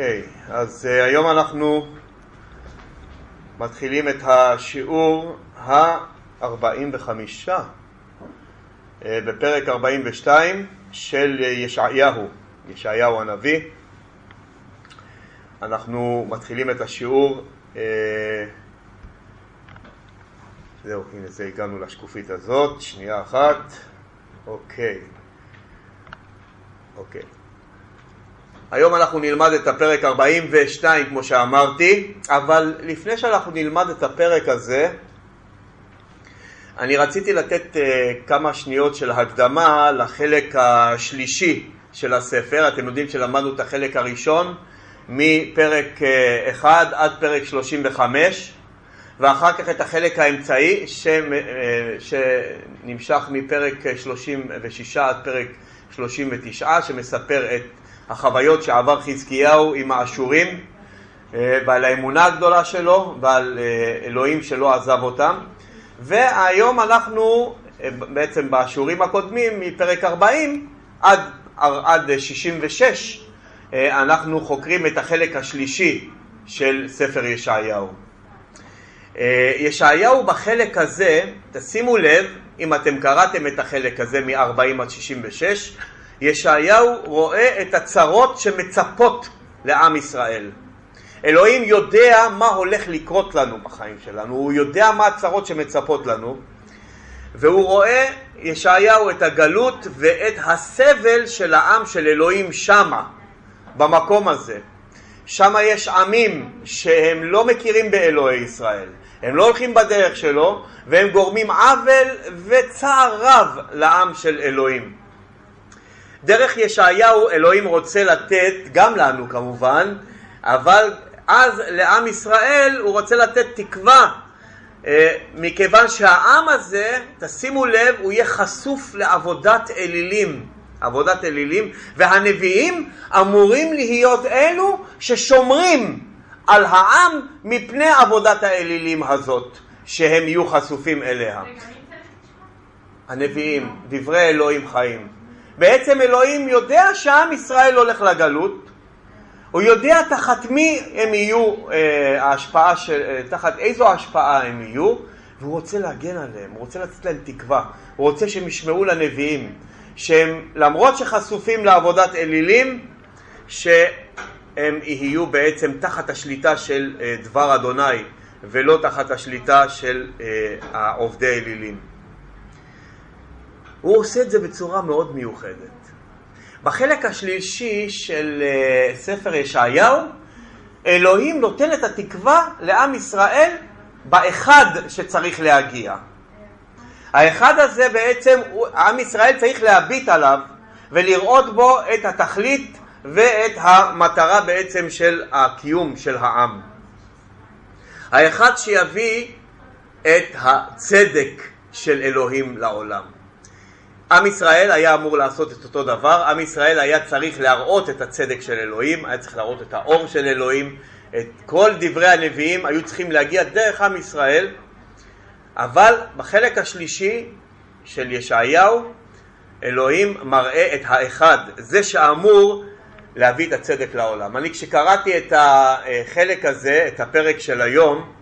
אוקיי, אז uh, היום אנחנו מתחילים את השיעור ה-45 uh, בפרק 42 של ישעיהו, ישעיהו הנביא. אנחנו מתחילים את השיעור, uh, זהו, הנה זה הגענו לשקופית הזאת, שנייה אחת, אוקיי, אוקיי. היום אנחנו נלמד את הפרק 42 כמו שאמרתי, אבל לפני שאנחנו נלמד את הפרק הזה, אני רציתי לתת uh, כמה שניות של הקדמה לחלק השלישי של הספר. אתם יודעים שלמדנו את החלק הראשון מפרק uh, 1 עד פרק 35, ואחר כך את החלק האמצעי ש, uh, שנמשך מפרק 36 עד פרק 39, שמספר את החוויות שעבר חזקיהו עם האשורים אה, ועל האמונה הגדולה שלו ועל אה, אלוהים שלא עזב אותם. והיום אנחנו אה, בעצם באשורים הקודמים מפרק 40 עד, עד 66 אנחנו חוקרים את החלק השלישי של ספר ישעיהו. ישעיהו בחלק הזה, תשימו לב, אם אתם קראתם את החלק הזה מ-40 עד 66, ישעיהו רואה את הצרות שמצפות לעם ישראל. אלוהים יודע מה הולך לקרות לנו בחיים שלנו, הוא יודע מה הצרות שמצפות לנו, והוא רואה, ישעיהו, את הגלות ואת הסבל של העם של אלוהים שמה, במקום הזה. שמה יש עמים שהם לא מכירים באלוהי ישראל, הם לא הולכים בדרך שלו, והם גורמים עוול וצער רב לעם של אלוהים. דרך ישעיהו אלוהים רוצה לתת, גם לנו כמובן, אבל אז לעם ישראל הוא רוצה לתת תקווה, אה, מכיוון שהעם הזה, תשימו לב, הוא יהיה חשוף לעבודת אלילים, עבודת אלילים, והנביאים אמורים להיות אלו ששומרים על העם מפני עבודת האלילים הזאת, שהם יהיו חשופים אליה. הנביאים, דברי אלוהים חיים. בעצם אלוהים יודע שעם ישראל הולך לגלות, הוא יודע תחת מי הם יהיו, אה, ההשפעה של, אה, תחת איזו השפעה הם יהיו, והוא רוצה להגן עליהם, הוא רוצה לתת להם תקווה, הוא רוצה שהם ישמעו לנביאים, שהם למרות שחשופים לעבודת אלילים, שהם יהיו בעצם תחת השליטה של אה, דבר אדוני ולא תחת השליטה של עובדי אלילים. הוא עושה את זה בצורה מאוד מיוחדת. בחלק השלישי של אה, ספר ישעיהו, אלוהים נותן את התקווה לעם ישראל באחד שצריך להגיע. האחד הזה בעצם, עם ישראל צריך להביט עליו ולראות בו את התכלית ואת המטרה בעצם של הקיום של העם. האחד שיביא את הצדק של אלוהים לעולם. עם ישראל היה אמור לעשות את אותו דבר, עם ישראל היה צריך להראות את הצדק של אלוהים, היה צריך להראות את האור של אלוהים, את כל דברי הנביאים היו צריכים להגיע דרך עם ישראל, אבל בחלק השלישי של ישעיהו, אלוהים מראה את האחד, זה שאמור להביא את הצדק לעולם. אני כשקראתי את החלק הזה, את הפרק של היום,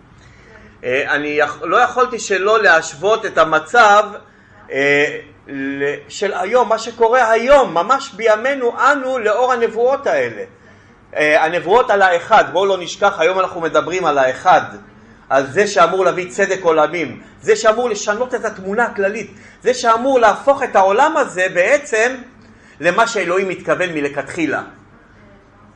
אני לא יכולתי שלא להשוות את המצב אה, של היום, מה שקורה היום, ממש בימינו אנו, לאור הנבואות האלה. אה, הנבואות על האחד, בואו לא נשכח, היום אנחנו מדברים על האחד, על זה שאמור להביא צדק עולמים, זה שאמור לשנות את התמונה הכללית, זה שאמור להפוך את העולם הזה בעצם למה שאלוהים מתכוון מלכתחילה.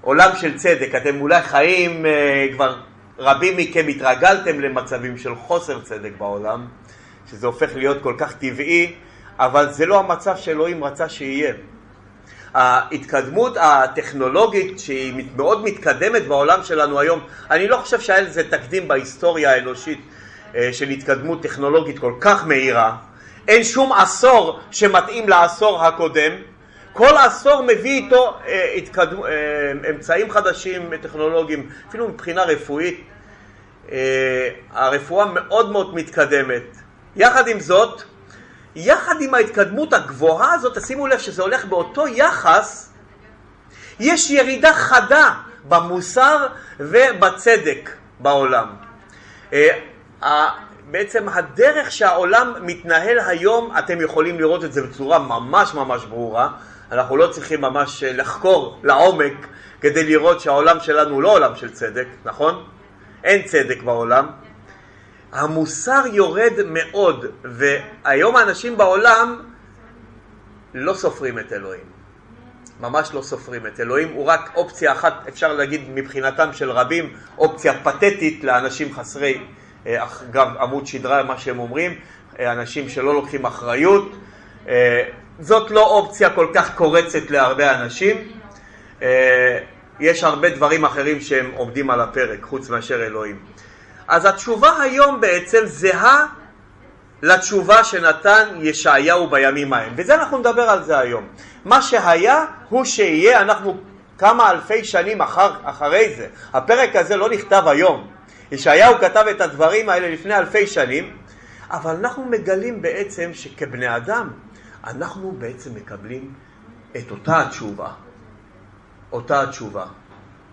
עולם של צדק, אתם אולי חיים, אה, כבר רבים מכם התרגלתם למצבים של חוסר צדק בעולם, שזה הופך להיות כל כך טבעי, אבל זה לא המצב שאלוהים רצה שיהיה. ההתקדמות הטכנולוגית שהיא מאוד מתקדמת בעולם שלנו היום, אני לא חושב שהיה לזה תקדים בהיסטוריה האנושית אה, של התקדמות טכנולוגית כל כך מהירה. אין שום עשור שמתאים לעשור הקודם. כל עשור מביא איתו אה. אה, אמצעים חדשים טכנולוגיים, אפילו מבחינה רפואית. הרפואה מאוד מאוד מתקדמת. יחד עם זאת, יחד עם ההתקדמות הגבוהה הזאת, תשימו לב שזה הולך באותו יחס, יש ירידה חדה במוסר ובצדק בעולם. אה, בעצם הדרך שהעולם מתנהל היום, אתם יכולים לראות את זה בצורה ממש ממש ברורה. אנחנו לא צריכים ממש לחקור לעומק כדי לראות שהעולם שלנו הוא לא עולם של צדק, נכון? אין צדק בעולם. המוסר יורד מאוד, והיום האנשים בעולם לא סופרים את אלוהים. ממש לא סופרים את אלוהים, הוא רק אופציה אחת, אפשר להגיד מבחינתם של רבים, אופציה פתטית לאנשים חסרי אה, אגב עמוד שדרה, מה שהם אומרים, אה, אנשים שלא לוקחים אחריות. אה, זאת לא אופציה כל כך קורצת להרבה אנשים. יש הרבה דברים אחרים שהם עומדים על הפרק, חוץ מאשר אלוהים. אז התשובה היום בעצם זהה לתשובה שנתן ישעיהו בימים ההם, וזה אנחנו נדבר על זה היום. מה שהיה הוא שיהיה, אנחנו כמה אלפי שנים אחר, אחרי זה. הפרק הזה לא נכתב היום, ישעיהו כתב את הדברים האלה לפני אלפי שנים, אבל אנחנו מגלים בעצם שכבני אדם, אנחנו בעצם מקבלים את אותה התשובה, אותה התשובה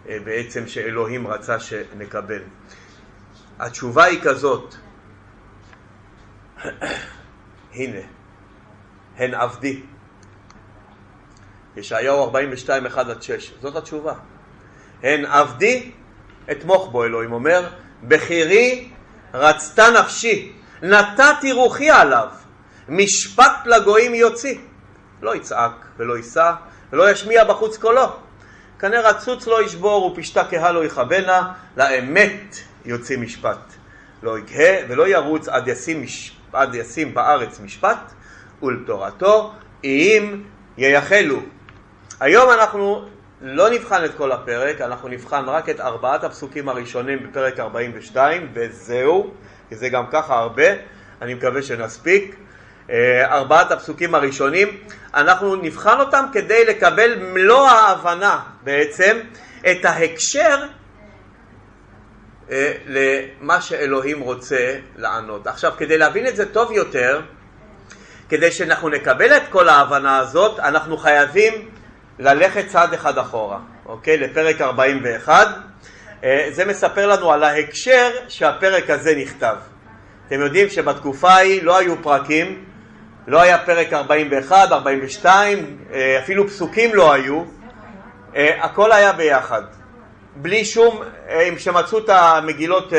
אה, בעצם שאלוהים רצה שנקבל. התשובה היא כזאת, הנה, הן עבדי. ישעיהו 42, 1 6, זאת התשובה. הן עבדי, אתמוך בו, אלוהים אומר, בחירי רצתה נפשי, נתתי רוחי עליו, משפט לגויים יוציא. לא יצעק ולא יישא ולא ישמיע בחוץ קולו. כנראה רצוץ לא ישבור ופשתה קהה לא יכבנה, לאמת יוציא משפט. לא יגהה ולא ירוץ עד ישים, מש... עד ישים בארץ משפט, ולתורתו אם ייחלו. היום אנחנו לא נבחן את כל הפרק, אנחנו נבחן רק את ארבעת הפסוקים הראשונים בפרק 42 וזהו, כי זה גם ככה הרבה, אני מקווה שנספיק. אה, ארבעת הפסוקים הראשונים, אנחנו נבחן אותם כדי לקבל מלוא ההבנה בעצם את ההקשר אה, למה שאלוהים רוצה לענות. עכשיו, כדי להבין את זה טוב יותר, כדי שאנחנו נקבל את כל ההבנה הזאת, אנחנו חייבים ללכת צעד אחד אחורה, אוקיי? לפרק 41. אה, זה מספר לנו על ההקשר שהפרק הזה נכתב. אתם יודעים שבתקופה ההיא לא היו פרקים, לא היה פרק 41, 42, אה, אפילו פסוקים לא היו, אה, הכל היה ביחד. בלי שום, כשמצאו את המגילות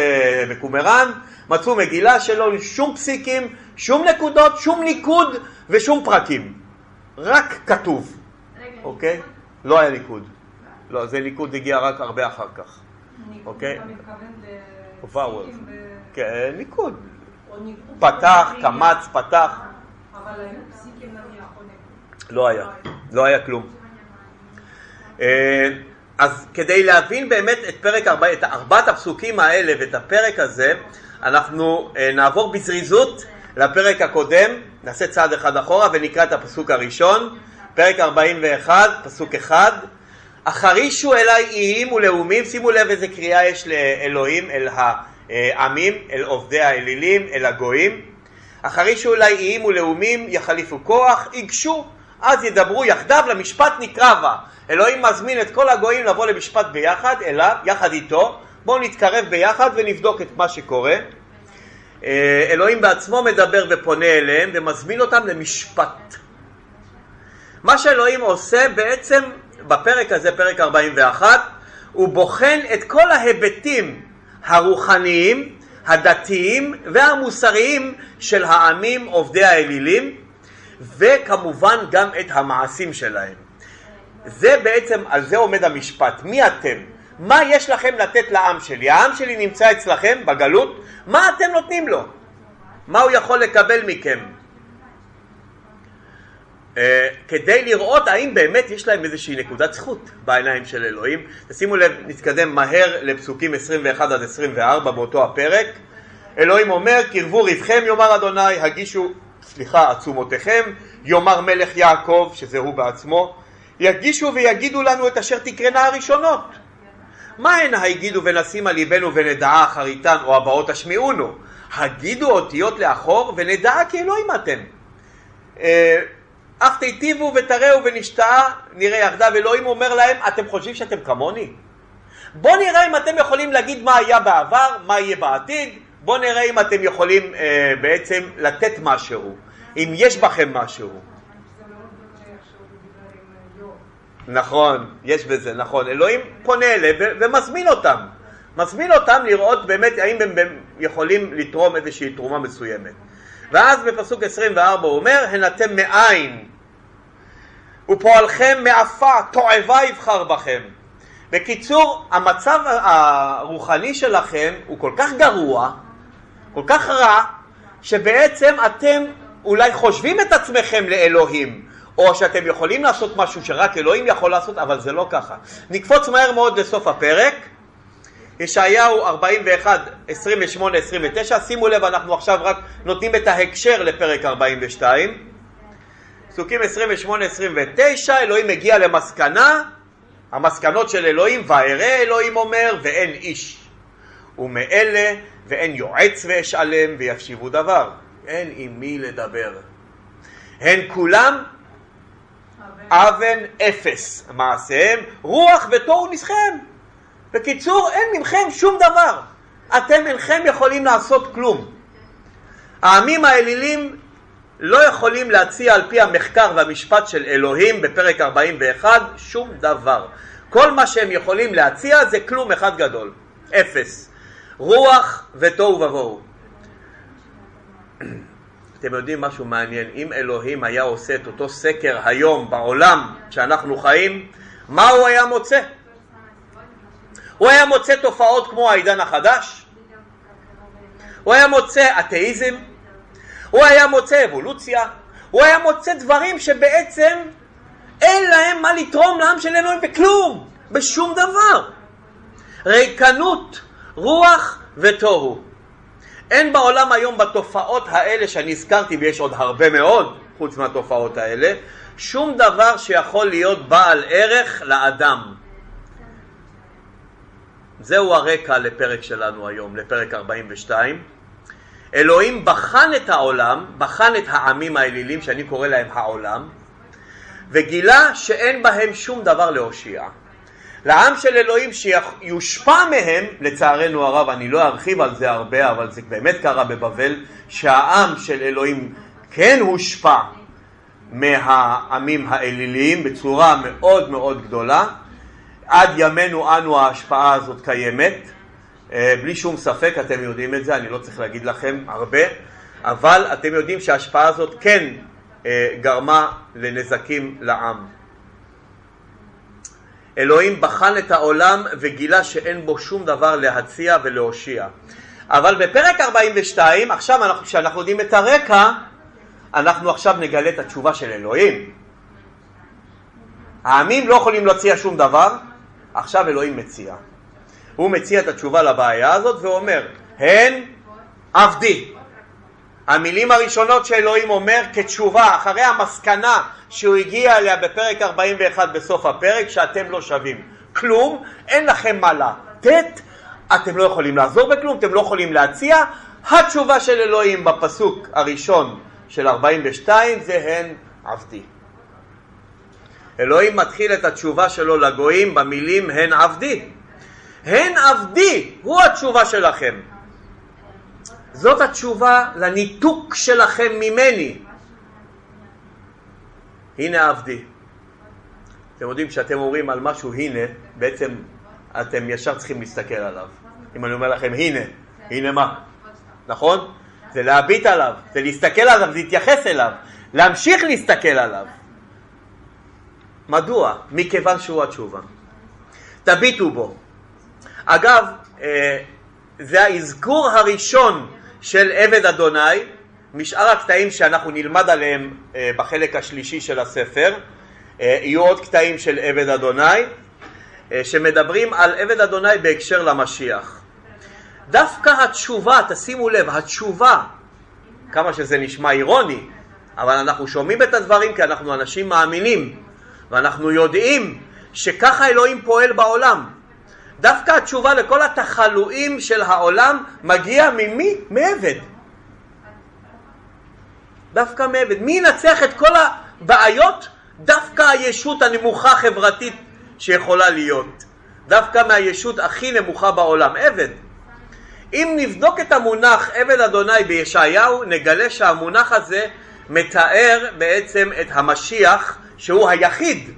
בקומראן, מצאו מגילה שלא שום פסיקים, שום נקודות, שום ניקוד ושום פרקים. רק כתוב. אוקיי? לא היה ניקוד. לא, זה ניקוד הגיע רק הרבה אחר כך. אוקיי? אתה מתכוון כן, ניקוד. פתח, קמץ, פתח. אבל היו פסיקים נניח לא היה, לא היה כלום. אה, אז כדי להבין באמת את פרק ארבע, את ארבעת הפסוקים האלה ואת הפרק הזה, אנחנו אה, נעבור בזריזות לפרק הקודם, נעשה צעד אחד אחורה ונקרא את הפסוק הראשון. פרק 41, פסוק 1, החרישו אליי איים ולאומים, שימו לב איזה קריאה יש לאלוהים, אל העמים, אל עובדי האלילים, אל הגויים. החרישו אליי איים ולאומים, יחליפו כוח, ייגשו, אז ידברו יחדיו, למשפט נקרבה. אלוהים מזמין את כל הגויים לבוא למשפט ביחד, אליו, יחד איתו. בואו נתקרב ביחד ונבדוק את מה שקורה. אה, אלוהים בעצמו מדבר ופונה אליהם ומזמין אותם למשפט. מה שאלוהים עושה בעצם בפרק הזה, פרק 41, הוא בוחן את כל ההיבטים הרוחניים, הדתיים והמוסריים של העמים עובדי האלילים, וכמובן גם את המעשים שלהם. זה בעצם, על זה עומד המשפט. מי אתם? מה יש לכם לתת לעם שלי? העם שלי נמצא אצלכם בגלות, מה אתם נותנים לו? מה הוא יכול לקבל מכם? Uh, כדי לראות האם באמת יש להם איזושהי נקודת זכות בעיניים של אלוהים. תשימו לב, נתקדם מהר לפסוקים 21 עד 24 באותו הפרק. אלוהים אומר, קרבו ריבכם יאמר אדוני, הגישו, סליחה, עצומותיכם, יאמר מלך יעקב, שזה הוא בעצמו, יגישו ויגידו לנו את אשר תקרנה הראשונות. מה הן ונשים על ליבנו ונדעה אחריתן או הבאות השמיעונו? הגידו אותיות לאחור ונדעה כי אלוהים אתם. אף תיטיבו ותראו ונשתאה נראה יחדיו. אלוהים אומר להם, אתם חושבים שאתם כמוני? בואו נראה אם אתם יכולים להגיד מה היה בעבר, מה יהיה בעתיד, בואו נראה אם אתם יכולים אה, בעצם לתת משהו, אם יש בכם משהו. נכון, יש בזה, נכון. אלוהים פונה אליהם ומזמין אותם. מזמין אותם לראות באמת האם הם יכולים לתרום איזושהי תרומה מסוימת. ואז בפסוק 24 הוא אומר, הן אתם מאין ופועלכם מעפה, תועבה יבחר בכם. בקיצור, המצב הרוחני שלכם הוא כל כך גרוע, כל כך רע, שבעצם אתם אולי חושבים את עצמכם לאלוהים, או שאתם יכולים לעשות משהו שרק אלוהים יכול לעשות, אבל זה לא ככה. נקפוץ מהר מאוד לסוף הפרק. ישעיהו 41, 28, 29, שימו לב, אנחנו עכשיו רק נותנים את ההקשר לפרק 42. פסוקים 28-29, אלוהים מגיע למסקנה, המסקנות של אלוהים, ואראה אלוהים אומר, ואין איש. ומאלה ואין יועץ ואשאלם ויפשיבו דבר. אין עם מי לדבר. הן כולם אבן אפס מעשיהם, רוח ותוהו נסכם. בקיצור, אין מכם שום דבר. אתם אינכם יכולים לעשות כלום. העמים האלילים לא יכולים להציע על פי המחקר והמשפט של אלוהים בפרק 41 שום דבר. כל מה שהם יכולים להציע זה כלום אחד גדול, אפס. רוח ותוהו ובוהו. אתם יודעים משהו מעניין, אם אלוהים היה עושה את אותו סקר היום בעולם שאנחנו חיים, מה הוא היה מוצא? הוא היה מוצא תופעות כמו העידן החדש? הוא היה מוצא אתאיזם? הוא היה מוצא אבולוציה? הוא היה מוצא דברים שבעצם אין להם מה לתרום לעם של אלוהים בכלום, בשום דבר. ריקנות, רוח ותוהו. אין בעולם היום בתופעות האלה שאני הזכרתי, ויש עוד הרבה מאוד חוץ מהתופעות האלה, שום דבר שיכול להיות בעל ערך לאדם. זהו הרקע לפרק שלנו היום, לפרק 42. אלוהים בחן את העולם, בחן את העמים האלילים, שאני קורא להם העולם, וגילה שאין בהם שום דבר להושיע. לעם של אלוהים שיושפע מהם, לצערנו הרב, אני לא ארחיב על זה הרבה, אבל זה באמת קרה בבבל, שהעם של אלוהים כן הושפע מהעמים האליליים בצורה מאוד מאוד גדולה. עד ימינו אנו ההשפעה הזאת קיימת, בלי שום ספק, אתם יודעים את זה, אני לא צריך להגיד לכם הרבה, אבל אתם יודעים שההשפעה הזאת כן אה, גרמה לנזקים לעם. אלוהים בחן את העולם וגילה שאין בו שום דבר להציע ולהושיע. אבל בפרק 42, עכשיו אנחנו, כשאנחנו יודעים את הרקע, אנחנו עכשיו נגלה את התשובה של אלוהים. העמים לא יכולים להציע שום דבר, עכשיו אלוהים מציע. הוא מציע את התשובה לבעיה הזאת ואומר, הן עבדי. המילים הראשונות שאלוהים אומר כתשובה אחרי המסקנה שהוא הגיע אליה בפרק 41 בסוף הפרק שאתם לא שווים כלום, אין לכם מה לתת, אתם לא יכולים לעזור בכלום, אתם לא יכולים להציע, התשובה של אלוהים בפסוק הראשון של 42 זה הן עבדי. אלוהים מתחיל את התשובה שלו לגויים במילים הן עבדי. הן עבדי, הוא התשובה שלכם. זאת התשובה לניתוק שלכם ממני. הנה עבדי. אתם יודעים, כשאתם אומרים על משהו הנה, בעצם אתם ישר צריכים להסתכל עליו. אם אני אומר לכם הנה, הנה מה? נכון? זה להביט עליו, זה להסתכל עליו, זה להתייחס אליו, להמשיך להסתכל עליו. מדוע? מכיוון שהוא התשובה. תביטו בו. אגב, אה, זה האזכור הראשון של עבד אדוני, משאר הקטעים שאנחנו נלמד עליהם אה, בחלק השלישי של הספר, אה, יהיו עוד קטעים של עבד אדוני, שמדברים על עבד אדוני בהקשר למשיח. דווקא התשובה, תשימו לב, התשובה, כמה שזה נשמע אירוני, אבל אנחנו שומעים את הדברים כי אנחנו אנשים מאמינים, ואנחנו יודעים שככה אלוהים פועל בעולם. דווקא התשובה לכל התחלואים של העולם מגיע ממי? מעבד. דווקא מעבד. מי ינצח את כל הבעיות? דווקא הישות הנמוכה חברתית שיכולה להיות. דווקא מהישות הכי נמוכה בעולם, עבד. אם נבדוק את המונח עבד אדוני בישעיהו, נגלה שהמונח הזה מתאר בעצם את המשיח שהוא היחיד,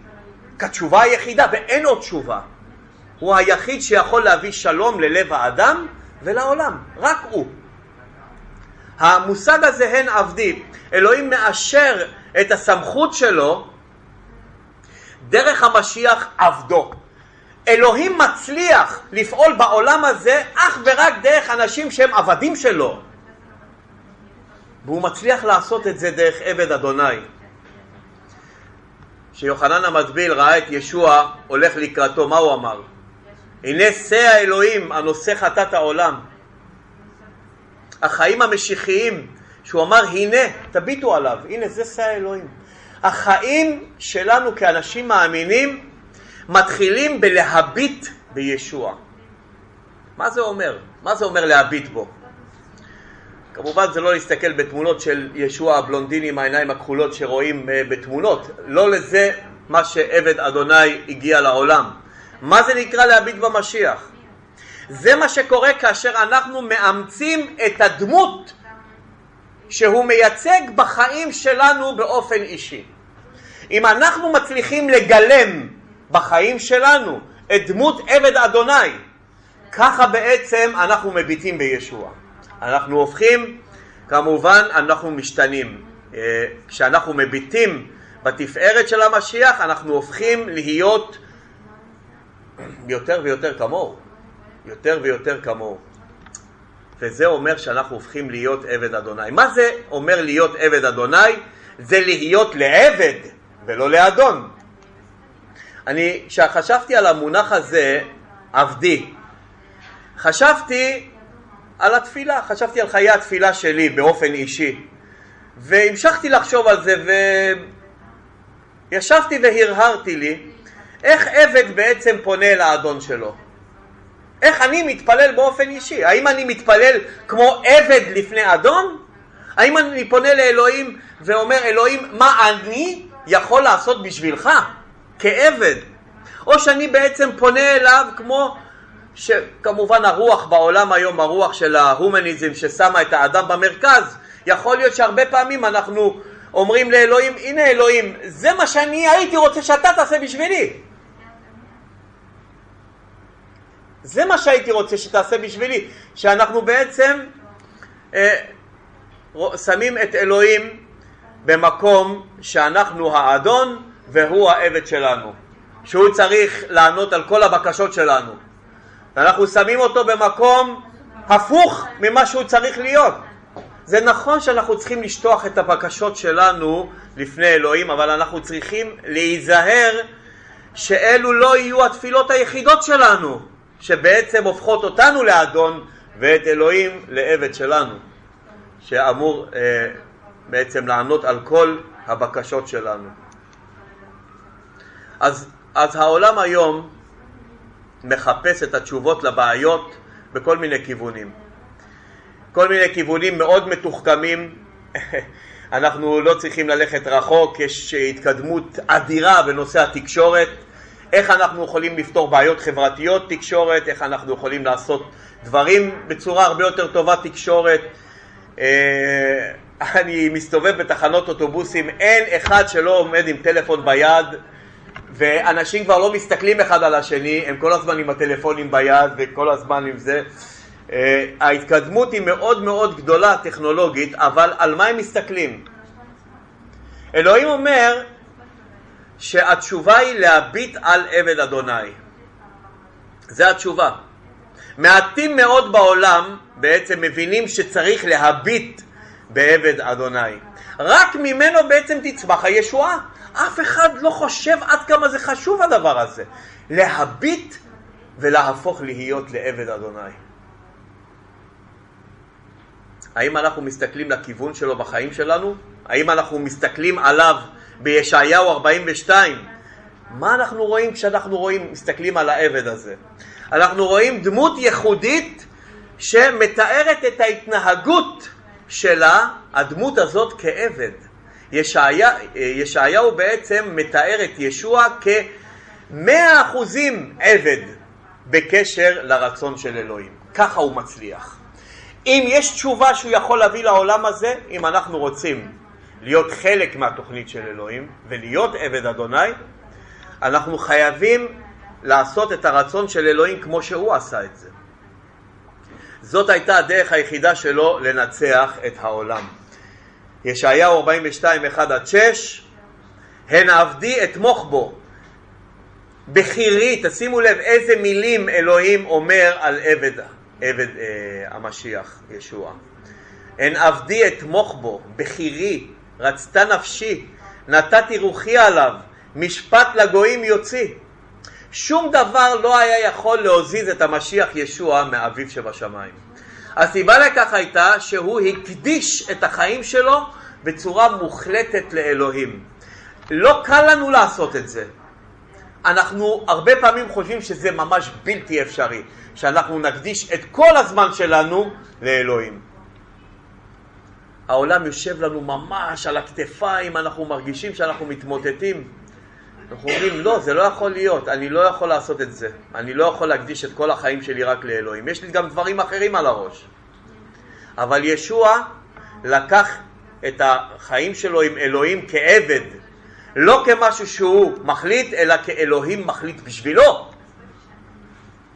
כתשובה היחידה, ואין עוד תשובה. הוא היחיד שיכול להביא שלום ללב האדם ולעולם, רק הוא. המושג הזה הן עבדי, אלוהים מאשר את הסמכות שלו דרך המשיח עבדו. אלוהים מצליח לפעול בעולם הזה אך ורק דרך אנשים שהם עבדים שלו. והוא מצליח לעשות את זה דרך עבד אדוני. כשיוחנן המטביל ראה את ישוע הולך לקראתו, מה הוא אמר? הנה שא האלוהים הנושא חטאת העולם. החיים המשיחיים, שהוא אמר הנה, תביטו עליו, הנה זה שא האלוהים. החיים שלנו כאנשים מאמינים מתחילים בלהביט בישוע. מה זה אומר? מה זה אומר להביט בו? כמובן זה לא להסתכל בתמונות של ישוע הבלונדיני עם העיניים הכחולות שרואים אה, בתמונות, לא לזה מה שעבד אדוני הגיע לעולם. מה זה נקרא להביט במשיח? זה מה שקורה כאשר אנחנו מאמצים את הדמות שהוא מייצג בחיים שלנו באופן אישי. אם אנחנו מצליחים לגלם בחיים שלנו את דמות עבד אדוני, ככה בעצם אנחנו מביטים בישוע. אנחנו הופכים, כמובן אנחנו משתנים. אה, כשאנחנו מביטים בתפארת של המשיח אנחנו הופכים להיות יותר ויותר כמוהו, יותר ויותר כמוהו. וזה אומר שאנחנו הופכים להיות עבד אדוני. מה זה אומר להיות עבד אדוני? זה להיות לעבד ולא לאדון. אני, כשחשבתי על המונח הזה, עבדי, חשבתי על התפילה, חשבתי על חיי התפילה שלי באופן אישי, והמשכתי לחשוב על זה וישבתי והרהרתי לי איך עבד בעצם פונה אל האדון שלו. איך אני מתפלל באופן אישי? האם אני מתפלל כמו עבד לפני אדון? האם אני פונה לאלוהים ואומר אלוהים מה אני יכול לעשות בשבילך כעבד? או שאני בעצם פונה אליו כמו שכמובן הרוח בעולם היום, הרוח של ההומניזם ששמה את האדם במרכז, יכול להיות שהרבה פעמים אנחנו אומרים לאלוהים, הנה אלוהים, זה מה שאני הייתי רוצה שאתה תעשה בשבילי. זה מה שהייתי רוצה שתעשה בשבילי, שאנחנו בעצם אה, שמים את אלוהים במקום שאנחנו האדון והוא העבד שלנו, שהוא צריך לענות על כל הבקשות שלנו. ואנחנו שמים אותו במקום הפוך ממה שהוא צריך להיות. זה נכון שאנחנו צריכים לשטוח את הבקשות שלנו לפני אלוהים, אבל אנחנו צריכים להיזהר שאלו לא יהיו התפילות היחידות שלנו, שבעצם הופכות אותנו לאדון ואת אלוהים לעבד שלנו, שאמור אה, בעצם לענות על כל הבקשות שלנו. אז, אז העולם היום מחפש את התשובות לבעיות בכל מיני כיוונים. כל מיני כיוונים מאוד מתוחכמים. אנחנו לא צריכים ללכת רחוק, יש התקדמות אדירה בנושא התקשורת, איך אנחנו יכולים לפתור בעיות חברתיות תקשורת, איך אנחנו יכולים לעשות דברים בצורה הרבה יותר טובה תקשורת. אה, אני מסתובב בתחנות אוטובוסים, אין אחד שלא עומד עם טלפון ביד ואנשים כבר לא מסתכלים אחד על השני, הם כל הזמן עם הטלפונים ביד וכל הזמן עם זה. Uh, ההתקדמות היא מאוד מאוד גדולה טכנולוגית, אבל על מה הם מסתכלים? אלוהים אומר שהתשובה היא להביט על עבד אדוני. זה התשובה. מעטים מאוד בעולם בעצם מבינים שצריך להביט בעבד אדוני. רק ממנו בעצם תצמח הישועה. אף אחד לא חושב עד כמה זה חשוב הדבר הזה. להביט ולהפוך להיות לעבד אדוני. האם אנחנו מסתכלים לכיוון שלו בחיים שלנו? האם אנחנו מסתכלים עליו בישעיהו 42? מה אנחנו רואים כשאנחנו רואים, מסתכלים על העבד הזה? אנחנו רואים דמות ייחודית שמתארת את ההתנהגות שלה, הדמות הזאת כעבד. ישעיה, ישעיהו בעצם מתאר את ישוע כמאה אחוזים עבד בקשר לרצון של אלוהים. ככה הוא מצליח. אם יש תשובה שהוא יכול להביא לעולם הזה, אם אנחנו רוצים להיות חלק מהתוכנית של אלוהים ולהיות עבד אדוני, אנחנו חייבים לעשות את הרצון של אלוהים כמו שהוא עשה את זה. זאת הייתה הדרך היחידה שלו לנצח את העולם. ישעיהו 42, 1 עד 6, הן עבדי אתמוך בו, בחירי, תשימו לב איזה מילים אלוהים אומר על עבד, עבד אה, המשיח, ישוע. הן עבדי אתמוך בו, בחירי, רצתה נפשי, נתתי רוחי עליו, משפט לגויים יוציא. שום דבר לא היה יכול להזיז את המשיח ישוע מאביו שבשמיים. הסיבה לכך הייתה שהוא הקדיש את החיים שלו בצורה מוחלטת לאלוהים. לא קל לנו לעשות את זה. אנחנו הרבה פעמים חושבים שזה ממש בלתי אפשרי, שאנחנו נקדיש את כל הזמן שלנו לאלוהים. העולם יושב לנו ממש על הכתפיים, אנחנו מרגישים שאנחנו מתמוטטים. אנחנו אומרים, לא, זה לא יכול להיות, אני לא יכול לעשות את זה. אני לא יכול להקדיש את כל החיים שלי רק לאלוהים. יש לי גם דברים אחרים על הראש. אבל ישוע לקח את החיים שלו עם אלוהים כעבד, לא כמשהו שהוא מחליט, אלא כאלוהים מחליט בשבילו.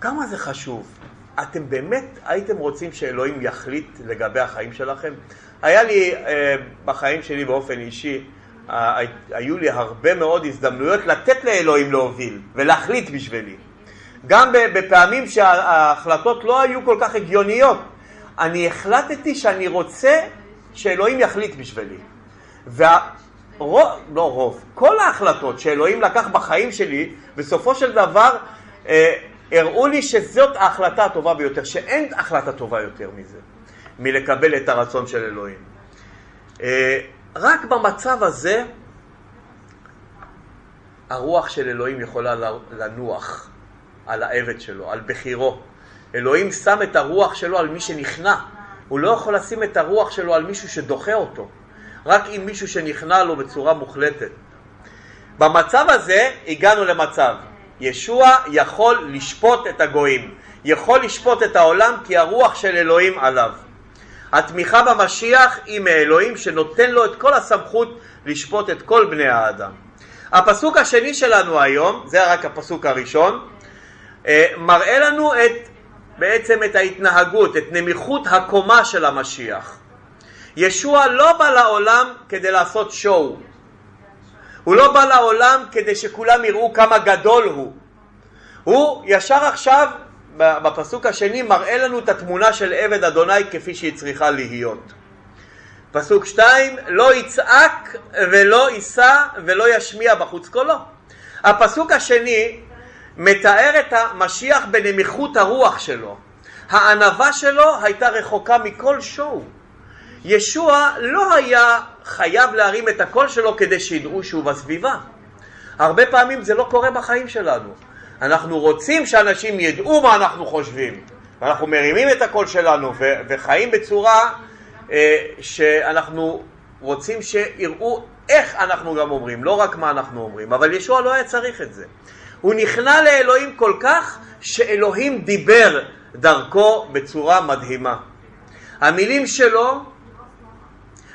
כמה זה חשוב. אתם באמת הייתם רוצים שאלוהים יחליט לגבי החיים שלכם? היה לי אה, בחיים שלי באופן אישי, היו לי הרבה מאוד הזדמנויות לתת לאלוהים להוביל ולהחליט בשבילי. גם בפעמים שההחלטות לא היו כל כך הגיוניות, אני החלטתי שאני רוצה שאלוהים יחליט בשבילי. והרוב, לא רוב, כל ההחלטות שאלוהים לקח בחיים שלי, בסופו של דבר אה, הראו לי שזאת ההחלטה הטובה ביותר, שאין החלטה טובה יותר מזה, מלקבל את הרצון של אלוהים. אה, רק במצב הזה הרוח של אלוהים יכולה לנוח על העבד שלו, על בחירו. אלוהים שם את הרוח שלו על מי שנכנע. הוא לא יכול לשים את הרוח שלו על מישהו שדוחה אותו, רק עם מישהו שנכנע לו בצורה מוחלטת. במצב הזה הגענו למצב, ישוע יכול לשפוט את הגויים, יכול לשפוט את העולם כי הרוח של אלוהים עליו. התמיכה במשיח היא מאלוהים שנותן לו את כל הסמכות לשפוט את כל בני האדם. הפסוק השני שלנו היום, זה רק הפסוק הראשון, אה, מראה לנו את בעצם את ההתנהגות, את נמיכות הקומה של המשיח. ישוע לא בא לעולם כדי לעשות שואו. הוא לא בא לעולם כדי שכולם יראו כמה גדול הוא. הוא ישר עכשיו, בפסוק השני, מראה לנו את התמונה של עבד אדוני כפי שהיא צריכה להיות. פסוק שתיים, לא יצעק ולא יישא ולא ישמיע בחוץ קולו. הפסוק השני מתאר את המשיח בנמיכות הרוח שלו. הענווה שלו הייתה רחוקה מכל שואו. ישוע לא היה חייב להרים את הקול שלו כדי שידעו שהוא בסביבה. הרבה פעמים זה לא קורה בחיים שלנו. אנחנו רוצים שאנשים ידעו מה אנחנו חושבים, ואנחנו מרימים את הקול שלנו וחיים בצורה אה, שאנחנו רוצים שיראו איך אנחנו גם אומרים, לא רק מה אנחנו אומרים, אבל ישוע לא היה צריך את זה. הוא נכנע לאלוהים כל כך שאלוהים דיבר דרכו בצורה מדהימה. המילים שלו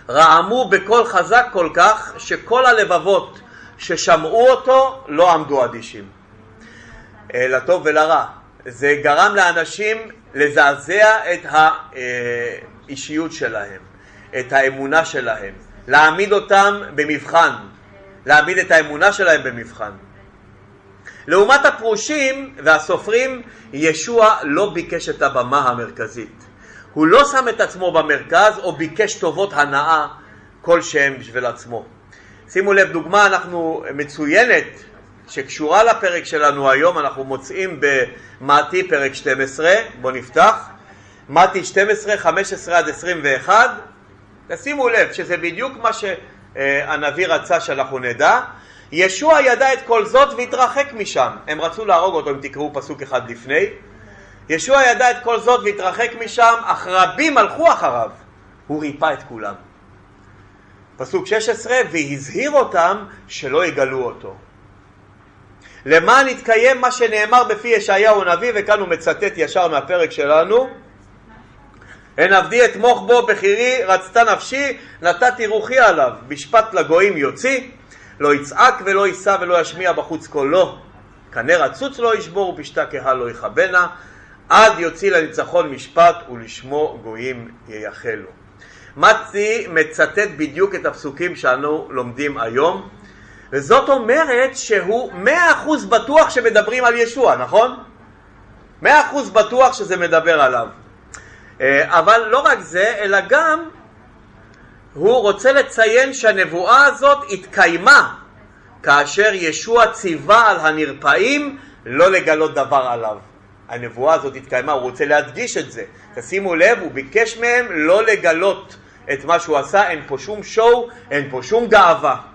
רעמו בקול חזק כל כך שכל הלבבות ששמעו אותו לא עמדו אדישים. אה, לטוב ולרע. זה גרם לאנשים לזעזע את האישיות שלהם, את האמונה שלהם, להעמיד אותם במבחן, להעמיד את האמונה שלהם במבחן. לעומת הפרושים והסופרים, ישוע לא ביקש את הבמה המרכזית. הוא לא שם את עצמו במרכז או ביקש טובות הנאה כלשהם בשביל עצמו. שימו לב, דוגמה אנחנו מצוינת שקשורה לפרק שלנו היום, אנחנו מוצאים במתי פרק 12, בואו נפתח, מתי 12, 15 עד 21, תשימו לב שזה בדיוק מה שהנביא רצה שאנחנו נדע, ישוע ידע את כל זאת והתרחק משם. הם רצו להרוג אותו אם תקראו פסוק אחד לפני. ישוע ידע את כל זאת והתרחק משם, אך רבים הלכו אחריו. הוא ריפא את כולם. פסוק 16, והזהיר אותם שלא יגלו אותו. למען יתקיים מה שנאמר בפי ישעיהו הנביא, וכאן הוא מצטט ישר מהפרק שלנו. הן עבדי אתמוך בו בחירי רצתה נפשי נתתי רוחי עליו משפט לגויים יוציא לא יצעק ולא יישא ולא ישמיע בחוץ קולו קנה רצוץ לא ישבור ופשתה קהל לא יכבנה עד יוציא לניצחון משפט ולשמו גויים ייחלו. מצי מצטט בדיוק את הפסוקים שאנו לומדים היום וזאת אומרת שהוא מאה אחוז בטוח שמדברים על ישוע, נכון? מאה אחוז בטוח שזה מדבר עליו. אה, אבל לא רק זה, אלא גם הוא רוצה לציין שהנבואה הזאת התקיימה כאשר ישוע ציווה על הנרפאים לא לגלות דבר עליו. הנבואה הזאת התקיימה, הוא רוצה להדגיש את זה. תשימו לב, הוא ביקש מהם לא לגלות את מה שהוא עשה, אין פה שום שואו, אין פה שום גאווה.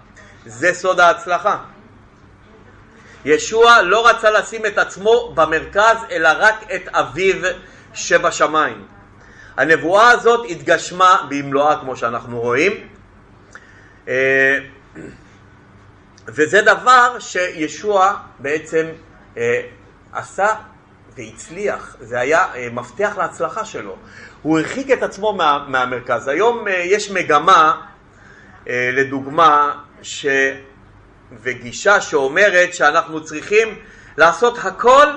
זה סוד ההצלחה. ישוע לא רצה לשים את עצמו במרכז, אלא רק את אביו שבשמיים. הנבואה הזאת התגשמה במלואה כמו שאנחנו רואים אה, וזה דבר שישוע בעצם אה, עשה והצליח, זה היה אה, מפתח להצלחה שלו. הוא הרחיק את עצמו מה, מהמרכז. היום יש מגמה, לדוגמה, ש... וגישה שאומרת שאנחנו צריכים לעשות הכל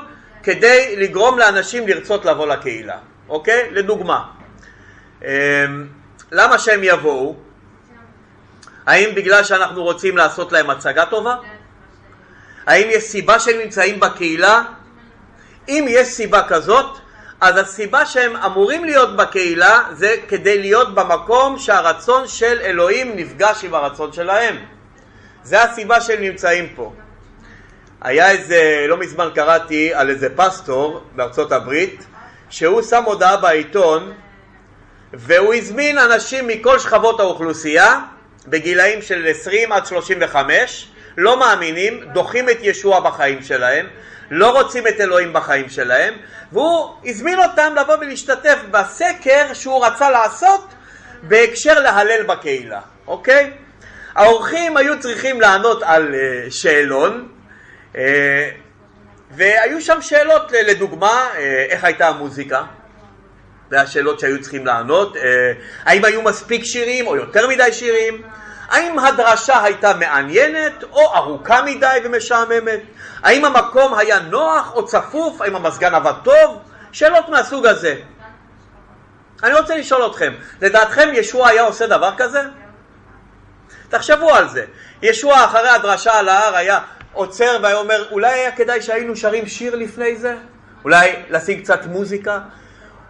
כדי לגרום לאנשים לרצות לבוא לקהילה. אוקיי? לדוגמה, אמ, למה שהם יבואו? האם בגלל שאנחנו רוצים לעשות להם הצגה טובה? האם יש סיבה שהם נמצאים בקהילה? אם יש סיבה כזאת, אז הסיבה שהם אמורים להיות בקהילה זה כדי להיות במקום שהרצון של אלוהים נפגש עם הרצון שלהם. זה הסיבה שהם נמצאים פה. היה איזה, לא מזמן קראתי על איזה פסטור בארצות הברית שהוא שם הודעה בעיתון והוא הזמין אנשים מכל שכבות האוכלוסייה בגילאים של 20 עד 35 לא מאמינים, דוחים את ישוע בחיים שלהם, לא רוצים את אלוהים בחיים שלהם והוא הזמין אותם לבוא ולהשתתף בסקר שהוא רצה לעשות בהקשר להלל בקהילה, אוקיי? האורחים היו צריכים לענות על uh, שאלון uh, והיו שם שאלות לדוגמה, אה, איך הייתה המוזיקה? זה השאלות שהיו צריכים לענות. אה, האם היו מספיק שירים או יותר מדי שירים? האם הדרשה הייתה מעניינת או ארוכה מדי ומשעממת? האם המקום היה נוח או צפוף? האם המזגן עבד טוב? שאלות מהסוג הזה. אני רוצה לשאול אתכם, לדעתכם ישוע היה עושה דבר כזה? תחשבו על זה. ישוע אחרי הדרשה על ההר היה עוצר והיה אומר, אולי היה כדאי שהיינו שרים שיר לפני זה? אולי לשים קצת מוזיקה?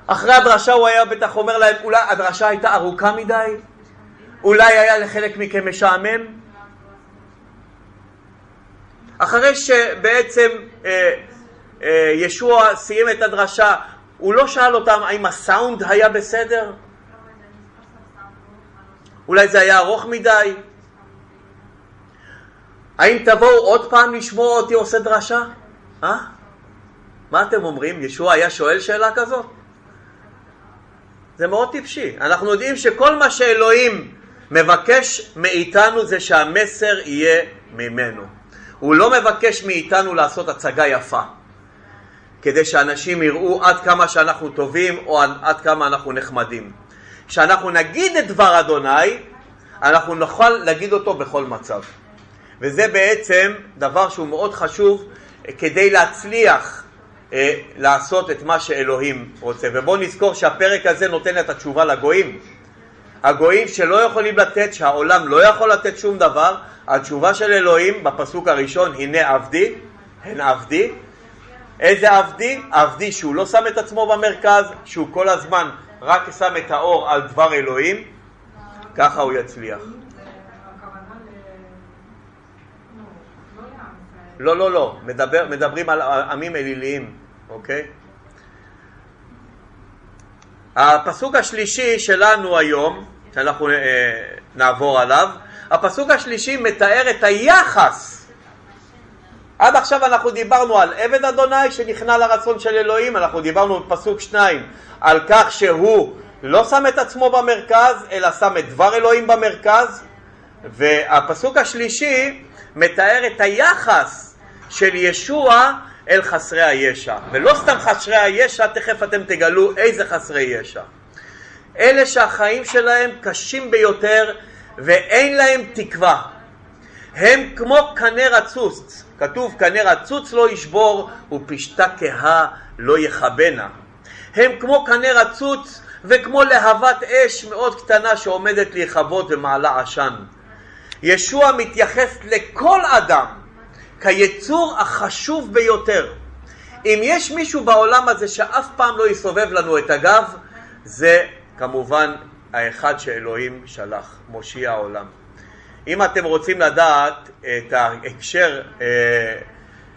אחרי הדרשה הוא היה בטח אומר להם, אולי הדרשה הייתה ארוכה מדי? אולי היה לחלק מכם משעמם? אחרי שבעצם אה, אה, ישוע סיים את הדרשה, הוא לא שאל אותם האם הסאונד היה בסדר? אולי זה היה ארוך מדי? האם תבואו עוד פעם לשמוע אותי עושה דרשה? אה? מה אתם אומרים? ישוע היה שואל שאלה כזאת? זה מאוד טיפשי. אנחנו יודעים שכל מה שאלוהים מבקש מאיתנו זה שהמסר יהיה ממנו. הוא לא מבקש מאיתנו לעשות הצגה יפה, כדי שאנשים יראו עד כמה שאנחנו טובים או עד כמה אנחנו נחמדים. כשאנחנו נגיד את דבר אדוני, אנחנו נוכל להגיד אותו בכל מצב. וזה בעצם דבר שהוא מאוד חשוב כדי להצליח אה, לעשות את מה שאלוהים רוצה. ובואו נזכור שהפרק הזה נותן את התשובה לגויים. הגויים שלא יכולים לתת, שהעולם לא יכול לתת שום דבר, התשובה של אלוהים בפסוק הראשון, הנה עבדי, הן עבדי. איזה עבדי? עבדי שהוא לא שם את עצמו במרכז, שהוא כל הזמן רק שם את האור על דבר אלוהים, ככה הוא יצליח. לא, לא, לא, מדבר, מדברים על עמים אליליים, אוקיי? הפסוק השלישי שלנו היום, שאנחנו אה, נעבור עליו, הפסוק השלישי מתאר את היחס. עד עכשיו אנחנו דיברנו על עבד אדוני שנכנע לרצון של אלוהים, אנחנו דיברנו בפסוק שניים על כך שהוא לא שם את עצמו במרכז, אלא שם את דבר אלוהים במרכז, והפסוק השלישי מתאר את היחס של ישוע אל חסרי הישע. ולא סתם חסרי הישע, תכף אתם תגלו איזה חסרי ישע. אלה שהחיים שלהם קשים ביותר ואין להם תקווה. הם כמו קנה רצוץ, כתוב קנה רצוץ לא ישבור ופשתה כהה לא יכבנה. הם כמו קנה רצוץ וכמו להבת אש מאוד קטנה שעומדת להיכבות ומעלה עשן. ישוע מתייחס לכל אדם כיצור החשוב ביותר. אם יש מישהו בעולם הזה שאף פעם לא יסובב לנו את הגב, זה כמובן האחד שאלוהים שלח, מושיע העולם. אם אתם רוצים לדעת את ההקשר אה,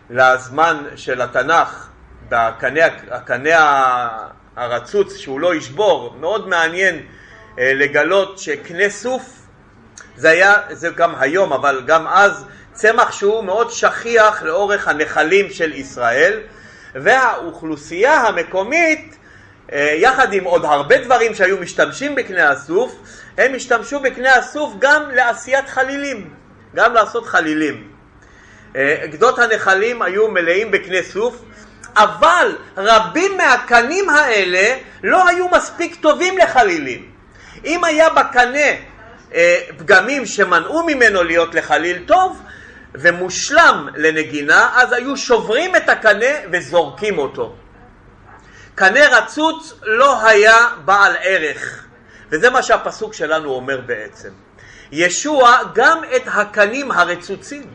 לזמן של התנ"ך בקנה הרצוץ שהוא לא ישבור, מאוד מעניין אה, לגלות שקנה סוף זה היה, זה גם היום, אבל גם אז, צמח שהוא מאוד שכיח לאורך הנחלים של ישראל, והאוכלוסייה המקומית, אה, יחד עם עוד הרבה דברים שהיו משתמשים בקנה הסוף, הם השתמשו בקנה הסוף גם לעשיית חלילים, גם לעשות חלילים. אה, גדות הנחלים היו מלאים בקנה סוף, אבל רבים מהקנים האלה לא היו מספיק טובים לחלילים. אם היה בקנה אה, פגמים שמנעו ממנו להיות לחליל טוב ומושלם לנגינה, אז היו שוברים את הקנה וזורקים אותו. קנה רצוץ לא היה בעל ערך, וזה מה שהפסוק שלנו אומר בעצם. ישוע גם את הקנים הרצוצים,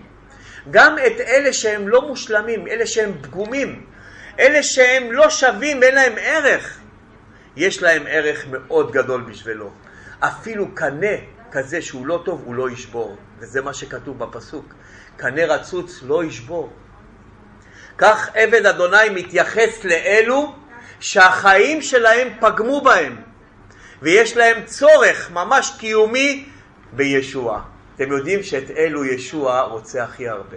גם את אלה שהם לא מושלמים, אלה שהם פגומים, אלה שהם לא שווים, אין להם ערך, יש להם ערך מאוד גדול בשבילו. אפילו קנה כזה שהוא לא טוב, הוא לא ישבור. וזה מה שכתוב בפסוק. קנה רצוץ לא ישבור. כך עבד אדוני מתייחס לאלו שהחיים שלהם פגמו בהם, ויש להם צורך ממש קיומי בישוע. אתם יודעים שאת אלו ישוע רוצה הכי הרבה.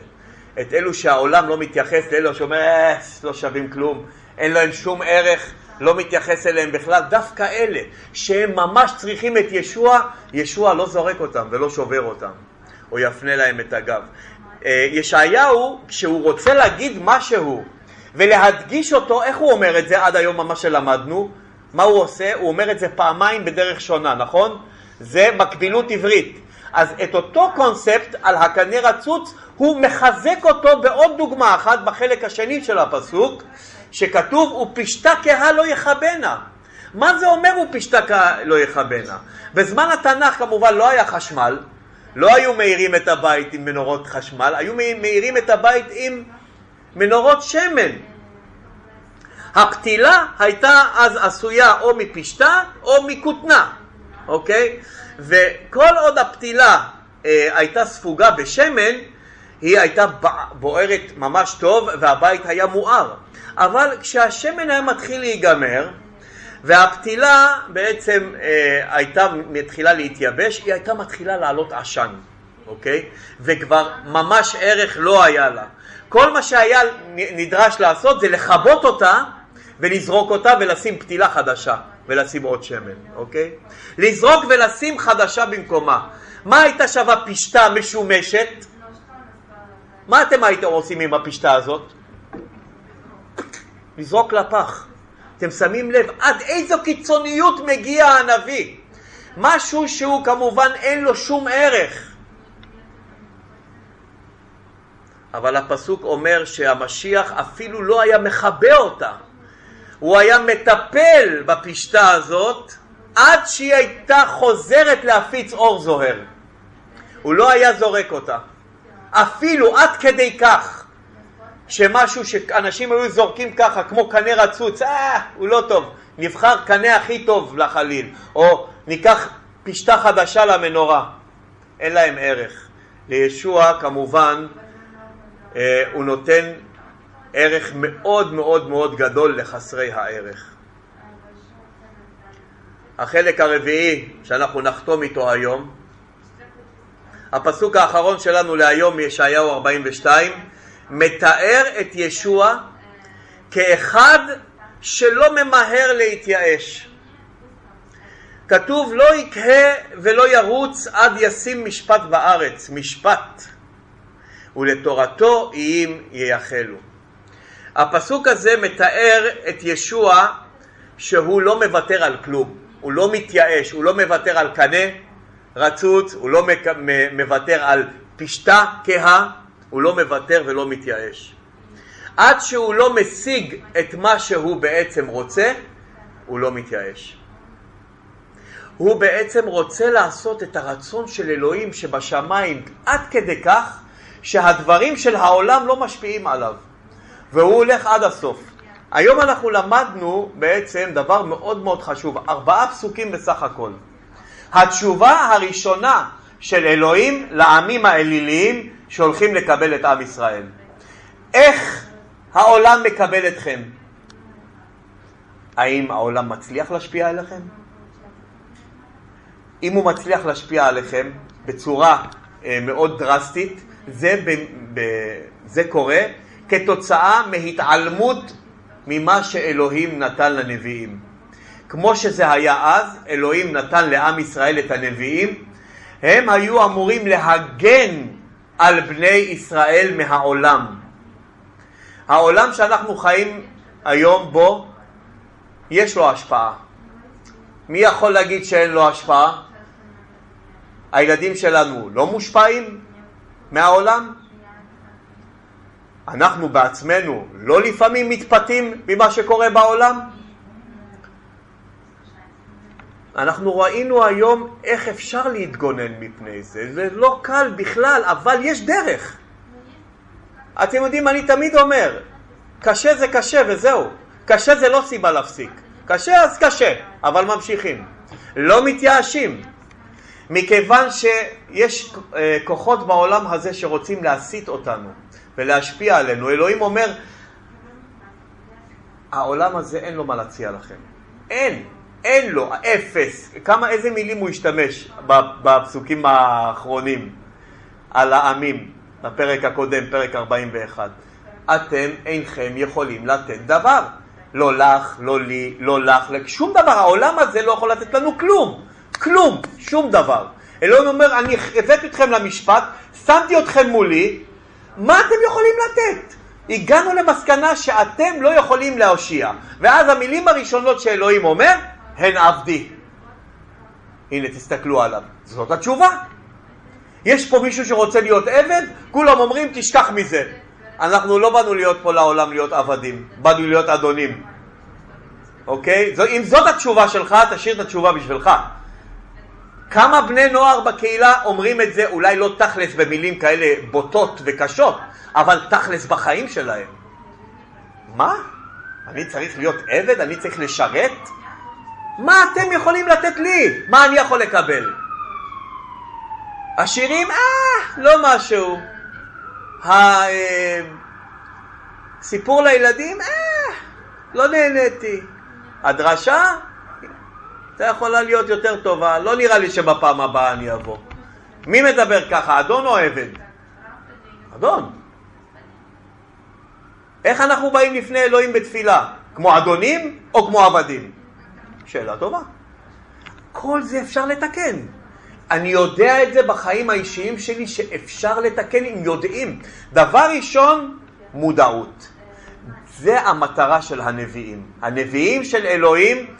את אלו שהעולם לא מתייחס לאלו שאומר, אה, לא שווים כלום, אין להם שום ערך, לא מתייחס אליהם בכלל, דווקא אלה שהם ממש צריכים את ישוע, ישוע לא זורק אותם ולא שובר אותם, או יפנה להם את הגב. אה, ישעיהו, כשהוא רוצה להגיד משהו ולהדגיש אותו, איך הוא אומר את זה עד היום מה שלמדנו? מה הוא עושה? הוא אומר את זה פעמיים בדרך שונה, נכון? זה מקבילות עברית. אז את אותו קונספט על הקנה רצוץ, הוא מחזק אותו בעוד דוגמה אחת בחלק השני של הפסוק, שכתוב ופשתה כהה לא יכבנה. מה זה אומר ופשתה כהה לא יכבנה? בזמן התנ"ך כמובן לא היה חשמל, לא היו מאירים את הבית עם מנורות חשמל, היו מאירים את הבית עם מנורות שמן. הפתילה הייתה אז עשויה או מפשתה או מכותנה, אוקיי? וכל עוד הפתילה אה, הייתה ספוגה בשמן, היא הייתה בוערת ממש טוב והבית היה מואר. אבל כשהשמן היה מתחיל להיגמר והפתילה בעצם אה, הייתה מתחילה להתייבש, היא הייתה מתחילה לעלות עשן, אוקיי? וכבר ממש ערך לא היה לה. כל מה שהיה נדרש לעשות זה לכבות אותה ולזרוק אותה ולשים פתילה חדשה ולשים עוד שמן, אוקיי? לזרוק ולשים חדשה במקומה. מה הייתה שווה פשתה משומשת? מה אתם הייתם עושים עם הפשתה הזאת? לזרוק לפח. אתם שמים לב עד איזו קיצוניות מגיע הנביא. משהו שהוא כמובן אין לו שום ערך. אבל הפסוק אומר שהמשיח אפילו לא היה מכבה אותה. הוא היה מטפל בפשתה הזאת עד שהיא הייתה חוזרת להפיץ אור זוהר. הוא לא היה זורק אותה. אפילו עד כדי כך שמשהו שאנשים היו זורקים ככה, כמו קנה רצוץ, אה, הוא לא טוב, נבחר קנה הכי טוב לחליל, או ניקח פשתה חדשה למנורה, אין להם ערך. לישוע כמובן אה, הוא נותן ערך מאוד מאוד מאוד גדול לחסרי הערך. החלק הרביעי שאנחנו נחתום איתו היום, הפסוק האחרון שלנו להיום מישעיהו 42, מתאר את ישוע כאחד שלא ממהר להתייאש. כתוב לא יקהה ולא ירוץ עד ישים משפט בארץ, משפט. ולתורתו איים ייחלו. הפסוק הזה מתאר את ישוע שהוא לא מוותר על כלום, הוא לא מתייאש, הוא לא מוותר על קנה רצוץ, הוא לא מוותר על פשטה כהה, הוא לא מוותר ולא מתייאש. עד שהוא לא משיג את מה שהוא בעצם רוצה, הוא לא מתייאש. הוא בעצם רוצה לעשות את הרצון של אלוהים שבשמיים עד כדי כך שהדברים של העולם לא משפיעים עליו והוא הולך עד הסוף. היום אנחנו למדנו בעצם דבר מאוד מאוד חשוב, ארבעה פסוקים בסך הכל. התשובה הראשונה של אלוהים לעמים האליליים שהולכים לקבל את עם ישראל. איך העולם מקבל אתכם? האם העולם מצליח להשפיע עליכם? אם הוא מצליח להשפיע עליכם בצורה אה, מאוד דרסטית, זה, ב, ב, זה קורה כתוצאה מהתעלמות ממה שאלוהים נתן לנביאים. כמו שזה היה אז, אלוהים נתן לעם ישראל את הנביאים, הם היו אמורים להגן על בני ישראל מהעולם. העולם שאנחנו חיים היום בו, יש לו השפעה. מי יכול להגיד שאין לו השפעה? הילדים שלנו לא מושפעים מהעולם? אנחנו בעצמנו לא לפעמים מתפתים ממה שקורה בעולם? אנחנו ראינו היום איך אפשר להתגונן מפני זה, זה לא קל בכלל, אבל יש דרך. אתם יודעים, אני תמיד אומר, קשה זה קשה וזהו. קשה זה לא סיבה להפסיק. קשה אז קשה, אבל ממשיכים. לא מתייאשים. מכיוון שיש אה, כוחות בעולם הזה שרוצים להסיט אותנו ולהשפיע עלינו. אלוהים אומר, העולם הזה אין לו מה להציע לכם. אין, אין לו, אפס. כמה, איזה מילים הוא השתמש בפסוקים האחרונים על העמים, בפרק הקודם, פרק 41. אתם אינכם יכולים לתת דבר. לא לך, לא לי, לא לך, שום דבר. העולם הזה לא יכול לתת לנו כלום. כלום, שום דבר. אלוהים אומר, אני הבאתי אתכם למשפט, שמתי אתכם מולי, מה אתם יכולים לתת? הגענו למסקנה שאתם לא יכולים להושיע. ואז המילים הראשונות שאלוהים אומר, הן עבדי. הנה, תסתכלו עליו. זאת התשובה. יש פה מישהו שרוצה להיות עבד? כולם אומרים, תשכח מזה. אנחנו לא באנו להיות פה לעולם להיות עבדים, באנו להיות אדונים. אוקיי? זו, אם זאת התשובה שלך, תשאיר את התשובה בשבילך. כמה בני נוער בקהילה אומרים את זה, אולי לא תכלס במילים כאלה בוטות וקשות, אבל תכלס בחיים שלהם. מה? אני צריך להיות עבד? אני צריך לשרת? מה אתם יכולים לתת לי? מה אני יכול לקבל? השירים, אה, לא משהו. הסיפור אה, לילדים, אה, לא נהניתי. הדרשה, הייתה יכולה להיות יותר טובה, לא נראה לי שבפעם הבאה אני אבוא. מי מדבר ככה, אדון או עבד? אדון. איך אנחנו באים לפני אלוהים בתפילה? כמו אדונים או כמו עבדים? שאלה טובה. כל זה אפשר לתקן. אני יודע את זה בחיים האישיים שלי שאפשר לתקן אם יודעים. דבר ראשון, מודעות. זה המטרה של הנביאים. הנביאים של אלוהים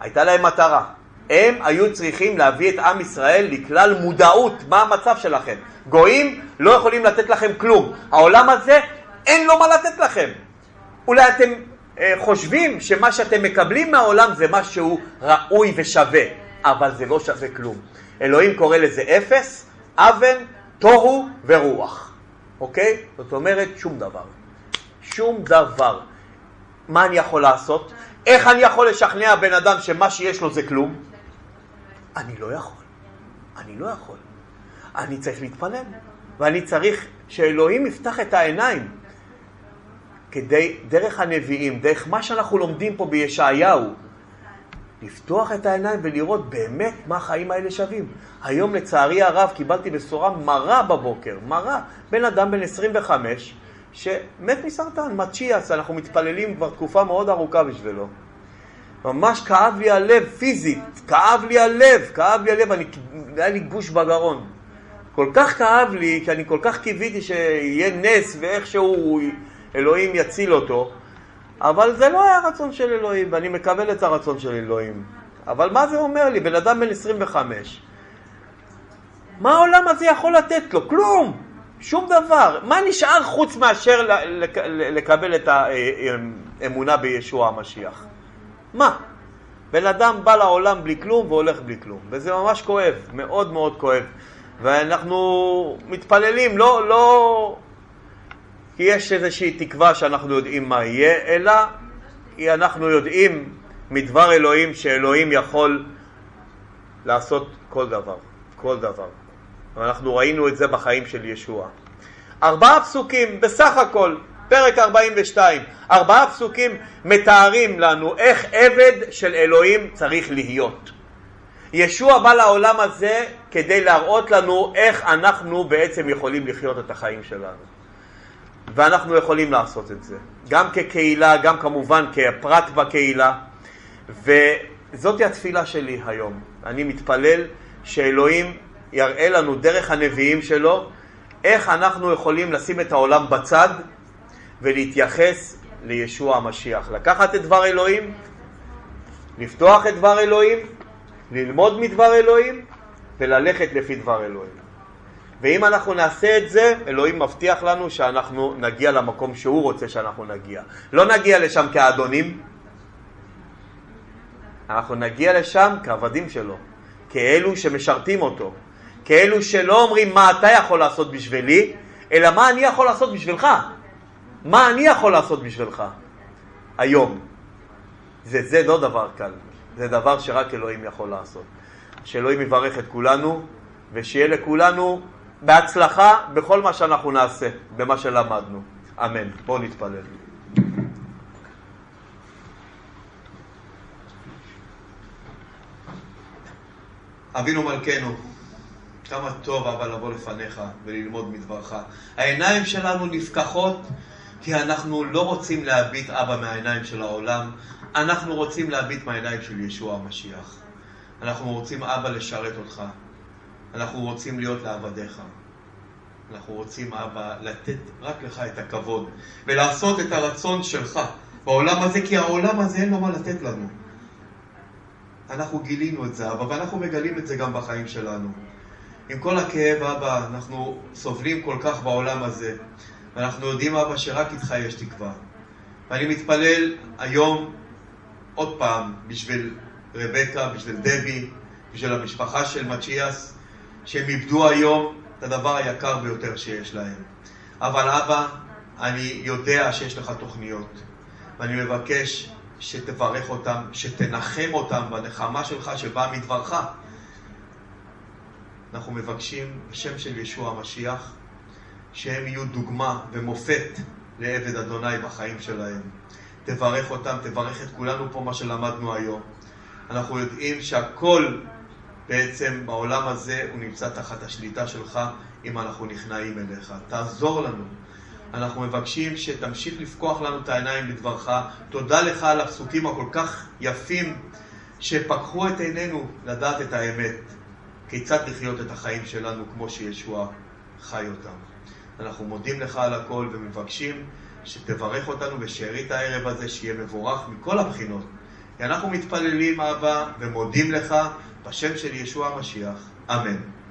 הייתה להם מטרה. הם היו צריכים להביא את עם ישראל לכלל מודעות, מה המצב שלכם. גויים לא יכולים לתת לכם כלום. העולם הזה, אין לו מה לתת לכם. אולי אתם חושבים שמה שאתם מקבלים מהעולם זה משהו ראוי ושווה, אבל זה לא שווה כלום. אלוהים קורא לזה אפס, אבן, תוהו ורוח. אוקיי? זאת אומרת, שום דבר. שום דבר. מה אני יכול לעשות? איך אני יכול לשכנע בן אדם שמה שיש לו זה כלום? אני לא יכול. אני לא יכול. אני צריך להתפלל, ואני צריך שאלוהים יפתח את העיניים כדי, דרך הנביאים, דרך מה שאנחנו לומדים פה בישעיהו, לפתוח את העיניים ולראות באמת מה החיים האלה שווים. היום לצערי הרב קיבלתי בשורה מרה בבוקר, מרה. בן אדם בן 25 שמת מסרטן, מצ'יאס, אנחנו מתפללים כבר תקופה מאוד ארוכה בשבילו. ממש כאב לי הלב פיזית, כאב לי הלב, כאב לי הלב, אני, היה לי גוש בגרון. כל כך כאב לי, כי אני כל כך קיוויתי שיהיה נס ואיכשהו אלוהים יציל אותו, אבל זה לא היה הרצון של אלוהים, ואני מקבל את הרצון של אלוהים. אבל מה זה אומר לי? בן אדם בן 25. מה העולם הזה יכול לתת לו? כלום! שום דבר. מה נשאר חוץ מאשר לקבל את האמונה בישוע המשיח? מה? בן אדם בא לעולם בלי כלום והולך בלי כלום, וזה ממש כואב, מאוד מאוד כואב. ואנחנו מתפללים, לא, לא כי יש איזושהי תקווה שאנחנו יודעים מה יהיה, אלא כי אנחנו יודעים מדבר אלוהים שאלוהים יכול לעשות כל דבר, כל דבר. ואנחנו ראינו את זה בחיים של ישוע. ארבעה פסוקים בסך הכל, פרק 42, ארבעה פסוקים מתארים לנו איך עבד של אלוהים צריך להיות. ישוע בא לעולם הזה כדי להראות לנו איך אנחנו בעצם יכולים לחיות את החיים שלנו. ואנחנו יכולים לעשות את זה, גם כקהילה, גם כמובן כפרט בקהילה, וזאת התפילה שלי היום. אני מתפלל שאלוהים יראה לנו דרך הנביאים שלו איך אנחנו יכולים לשים את העולם בצד ולהתייחס לישוע המשיח. לקחת את דבר אלוהים, לפתוח את דבר אלוהים, ללמוד מדבר אלוהים וללכת לפי דבר אלוהים. ואם אנחנו נעשה את זה, אלוהים מבטיח לנו שאנחנו נגיע למקום שהוא רוצה שאנחנו נגיע. לא נגיע לשם כאדונים, אנחנו נגיע לשם כעבדים שלו, כאלו שמשרתים אותו, כאלו שלא אומרים מה אתה יכול לעשות בשבילי, אלא מה אני יכול לעשות בשבילך. מה אני יכול לעשות בשבילך היום. זה, זה לא דבר קל, זה דבר שרק אלוהים יכול לעשות. שאלוהים יברך את כולנו, ושיהיה לכולנו בהצלחה בכל מה שאנחנו נעשה, במה שלמדנו. אמן. בואו נתפלל. אבינו מלכנו, כמה טוב אבא לבוא לפניך וללמוד מדברך. העיניים שלנו נפקחות כי אנחנו לא רוצים להביט אבא מהעיניים של העולם, אנחנו רוצים להביט מהעיניים של ישוע המשיח. אנחנו רוצים אבא לשרת אותך, אנחנו רוצים להיות לעבדיך. אנחנו רוצים, אבא, לתת רק לך את הכבוד ולעשות את הרצון שלך בעולם הזה, כי העולם הזה אין לו מה לתת לנו. אנחנו גילינו את זה, אבא, ואנחנו מגלים את זה גם בחיים שלנו. עם כל הכאב, אבא, אנחנו סובלים כל כך בעולם הזה, ואנחנו יודעים, אבא, שרק איתך יש תקווה. ואני מתפלל היום עוד פעם בשביל רבקה, בשביל דבי, בשביל המשפחה של מצ'יאס, שהם איבדו היום את הדבר היקר ביותר שיש להם. אבל אבא, אני יודע שיש לך תוכניות, ואני מבקש שתברך אותם, שתנחם אותם בנחמה שלך שבאה מדברך. אנחנו מבקשים בשם של ישוע המשיח, שהם יהיו דוגמה ומופת לעבד אדוני בחיים שלהם. תברך אותם, תברך את כולנו פה מה שלמדנו היום. אנחנו יודעים שהכל בעצם בעולם הזה הוא נמצא תחת השליטה שלך אם אנחנו נכנעים אליך. תעזור לנו. אנחנו מבקשים שתמשיך לפקוח לנו את העיניים בדברך. תודה לך על הפסוקים הכל כך יפים שפקחו את עינינו לדעת את האמת. כיצד לחיות את החיים שלנו כמו שישוע חי אותם. אנחנו מודים לך על הכל ומבקשים שתברך אותנו בשארית הערב הזה, שיהיה מבורך מכל הבחינות. כי אנחנו מתפללים, אבא, ומודים לך בשם של ישוע המשיח. אמן.